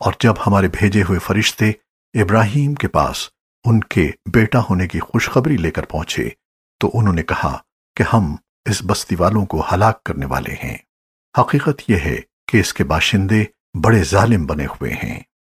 اور جب ہمارے بھیجے ہوئے فرشتے ابراہیم کے پاس ان کے بیٹا ہونے کی خوشخبری لے کر پہنچے تو انہوں نے کہا کہ ہم اس بستی والوں کو ہلاک کرنے والے ہیں۔ حقیقت یہ ہے کہ اس کے باشندے بڑے ظالم بنے ہوئے ہیں۔